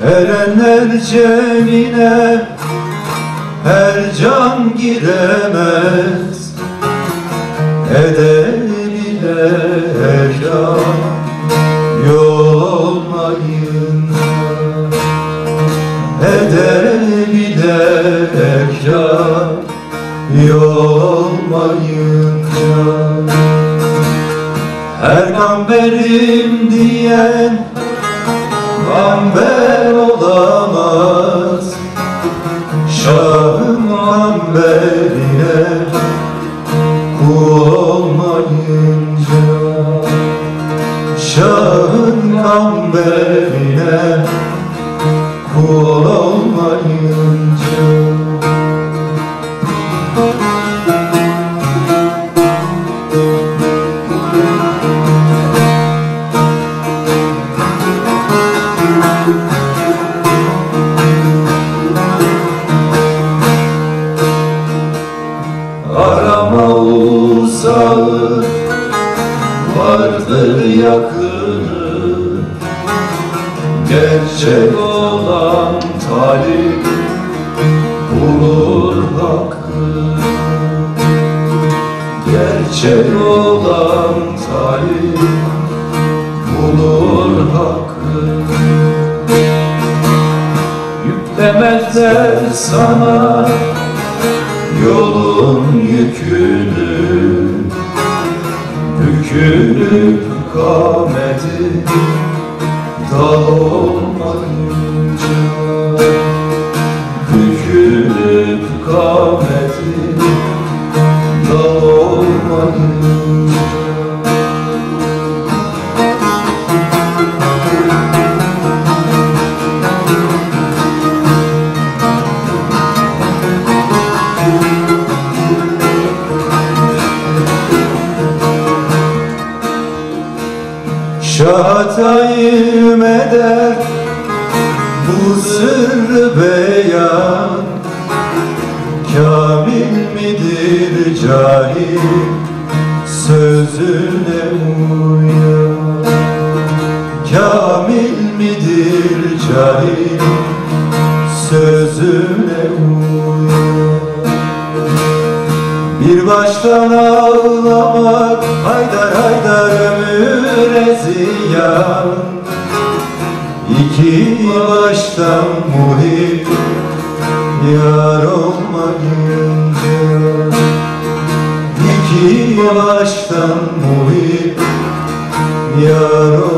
Güzel cemine her can giremez. Edebile erkan yol olmayınca Edebile erkan yol olmayınca Her gamberim diyen Gamber gamberine Kul olmayınca Şahın gamberine Kul olmayınca vardır yakını. Gerçek olan talip bulur hakkı. Gerçek olan talip bulur hakkı. Yüklemezler sana yolun yükünü Bükülüp kameti dal olmayınca Bükülüp kameti Şahatayım eder bu sırrı beyan. Kamil midir cahil sözüne uyan? Kamil midir cahil sözüne baştan ağlamak haydar haydar ömüre ziyan İki baştan muhip yar olmayınca İki baştan muhip yar olmayınca